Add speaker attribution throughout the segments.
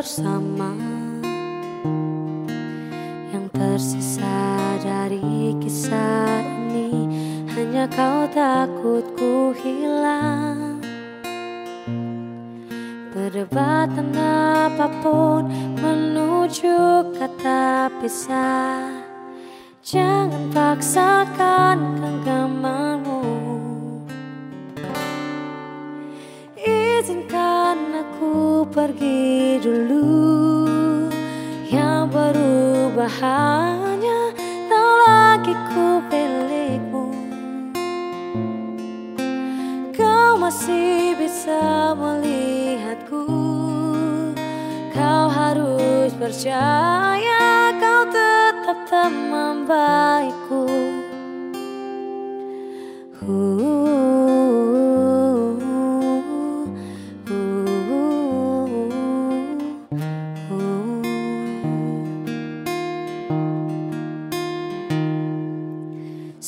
Speaker 1: bersama. Yang tersisa dari kisah ini Hanya kau takut ku hilang. Perdebatan apa pun menuju kata pisah. Jangan paksakan genggamanmu. Izinkan aku pergi dulu. Yang berubah hanya tak lagi ku milikmu Kau masih bisa melihatku. Kau harus percaya kau tetap teman baikku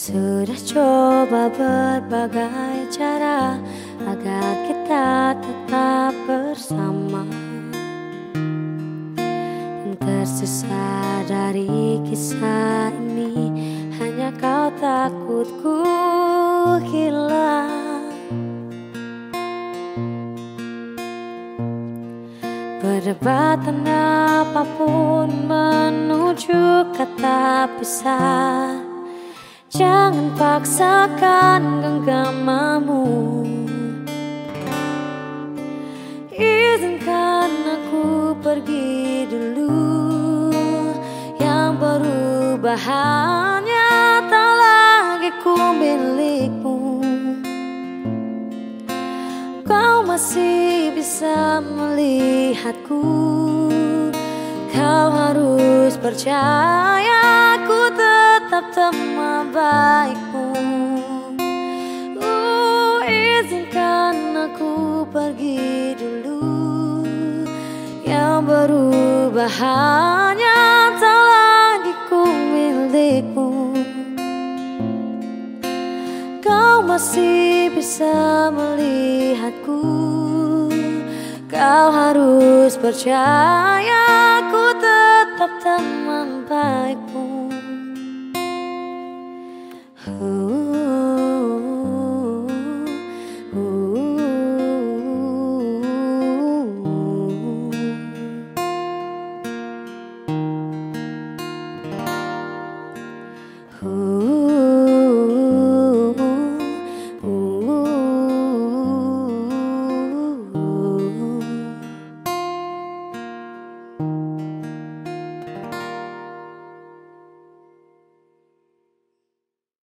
Speaker 1: Sudah coba berbagai cara agar kita tetap bersama. Yang tersisa dari kisah ini hanya kau takut ku hilang. Perdebatan apa pun menuju kata pisah Jangan paksakan genggamanmu. Izinkan aku pergi dulu. Yang berubah hanya tak lagi ku milikmu. Kau masih bisa melihatku. Kau harus percaya tetap teman baikmu. Uh, Izinkan aku pergi dulu. Yang berubah hanya tak lagi ku milikmu. Kau masih bisa melihatku. Kau harus percaya